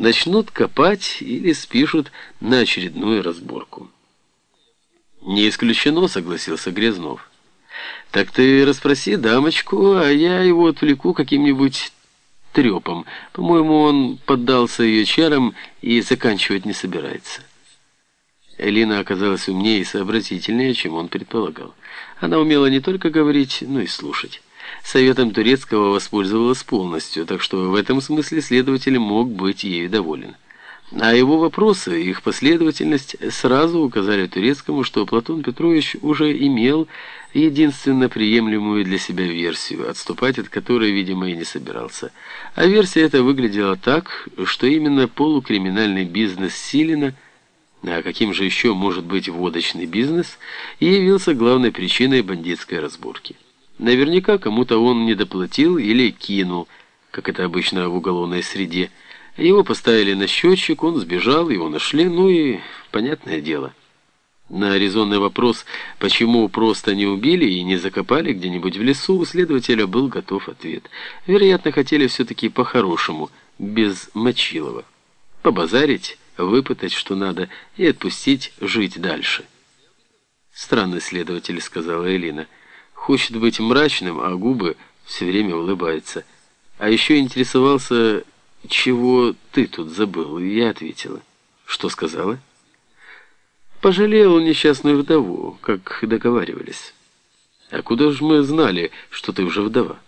начнут копать или спишут на очередную разборку. «Не исключено», — согласился Грязнов. «Так ты расспроси дамочку, а я его отвлеку каким-нибудь трепом. По-моему, он поддался ее чарам и заканчивать не собирается». Элина оказалась умнее и сообразительнее, чем он предполагал. Она умела не только говорить, но и слушать. Советом турецкого воспользовалась полностью, так что в этом смысле следователь мог быть ею доволен. А его вопросы, их последовательность сразу указали турецкому, что Платон Петрович уже имел единственно приемлемую для себя версию, отступать от которой, видимо, и не собирался. А версия эта выглядела так, что именно полукриминальный бизнес Силина – а каким же еще может быть водочный бизнес, и явился главной причиной бандитской разборки. Наверняка кому-то он не доплатил или кинул, как это обычно в уголовной среде. Его поставили на счетчик, он сбежал, его нашли, ну и понятное дело. На резонный вопрос, почему просто не убили и не закопали где-нибудь в лесу, у следователя был готов ответ. Вероятно, хотели все-таки по-хорошему, без Мочилова. Побазарить выпытать, что надо, и отпустить жить дальше. «Странный следователь», — сказала Элина. «Хочет быть мрачным, а губы все время улыбается. А еще интересовался, чего ты тут забыл?» И я ответила. «Что сказала?» «Пожалел несчастную вдову, как договаривались». «А куда же мы знали, что ты уже вдова?»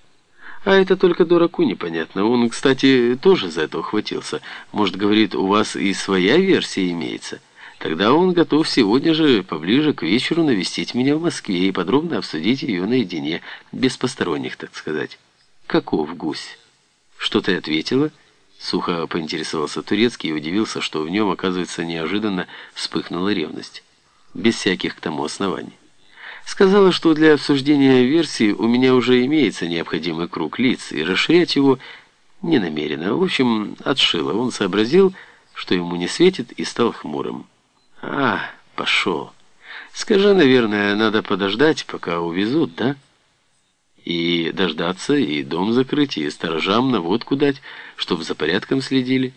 А это только дураку непонятно. Он, кстати, тоже за это ухватился. Может, говорит, у вас и своя версия имеется? Тогда он готов сегодня же поближе к вечеру навестить меня в Москве и подробно обсудить ее наедине, без посторонних, так сказать. Каков гусь? Что ты ответила? Сухо поинтересовался Турецкий и удивился, что в нем, оказывается, неожиданно вспыхнула ревность. Без всяких к тому оснований. Сказала, что для обсуждения версии у меня уже имеется необходимый круг лиц, и расширять его не намерена. В общем, отшила. Он сообразил, что ему не светит, и стал хмурым. «А, пошел. Скажи, наверное, надо подождать, пока увезут, да?» И дождаться, и дом закрыть, и сторожам на водку дать, чтоб за порядком следили.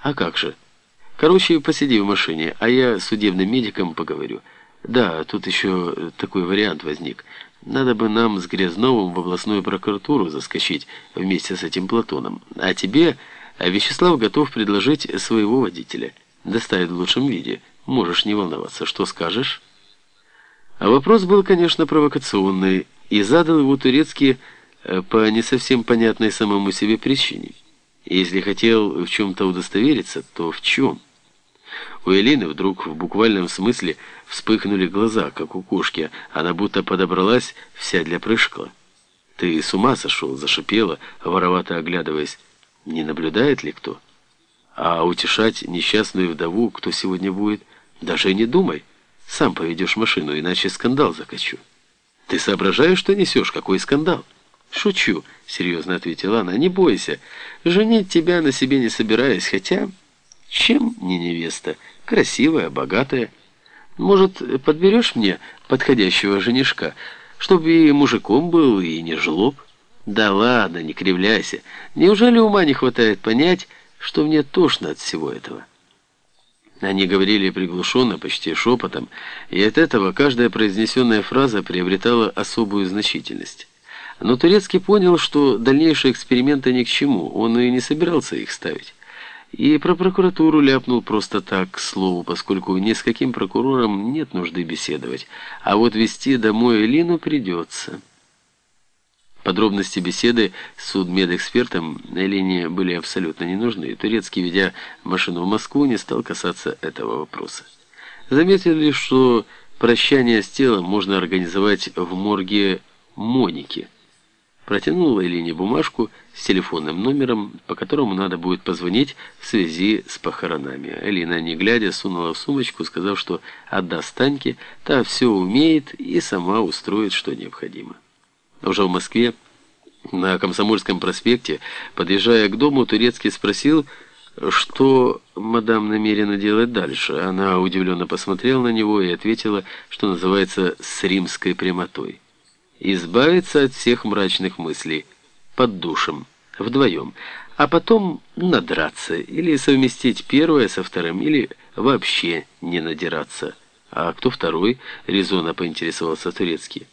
А как же? Короче, посиди в машине, а я с судебным медиком поговорю. Да, тут еще такой вариант возник. Надо бы нам с Грязновым в областную прокуратуру заскочить вместе с этим Платоном. А тебе а Вячеслав готов предложить своего водителя. Доставит в лучшем виде. Можешь не волноваться. Что скажешь? А вопрос был, конечно, провокационный, и задал его турецкий э, по не совсем понятной самому себе причине. Если хотел в чем-то удостовериться, то в чем? У Элины вдруг в буквальном смысле вспыхнули глаза, как у кошки. Она будто подобралась вся для прыжка. «Ты с ума сошел?» — зашипела, воровато оглядываясь. «Не наблюдает ли кто?» «А утешать несчастную вдову кто сегодня будет? Даже не думай. Сам поведешь машину, иначе скандал закачу». «Ты соображаешь, что несешь? Какой скандал?» «Шучу», — серьезно ответила она. «Не бойся. Женить тебя на себе не собираюсь, хотя...» Чем не невеста? Красивая, богатая. Может, подберешь мне подходящего женишка, чтобы и мужиком был, и не жлоб? Да ладно, не кривляйся. Неужели ума не хватает понять, что мне тошно от всего этого? Они говорили приглушенно, почти шепотом, и от этого каждая произнесенная фраза приобретала особую значительность. Но Турецкий понял, что дальнейшие эксперименты ни к чему, он и не собирался их ставить. И про прокуратуру ляпнул просто так, к слову, поскольку ни с каким прокурором нет нужды беседовать, а вот вести домой Элину придется. Подробности беседы с судмедэкспертом Элине были абсолютно не нужны, Турецкий, ведя машину в Москву, не стал касаться этого вопроса. Заметили, что прощание с телом можно организовать в морге Моники – протянула Элине бумажку с телефонным номером, по которому надо будет позвонить в связи с похоронами. Элина, не глядя, сунула в сумочку, сказав, что отдаст Таньке, та все умеет и сама устроит, что необходимо. Уже в Москве, на Комсомольском проспекте, подъезжая к дому, Турецкий спросил, что мадам намерена делать дальше. Она удивленно посмотрела на него и ответила, что называется «с римской прямотой» избавиться от всех мрачных мыслей под душем. вдвоем, а потом надраться или совместить первое со вторым, или вообще не надираться. А кто второй? Резонно поинтересовался Турецкий.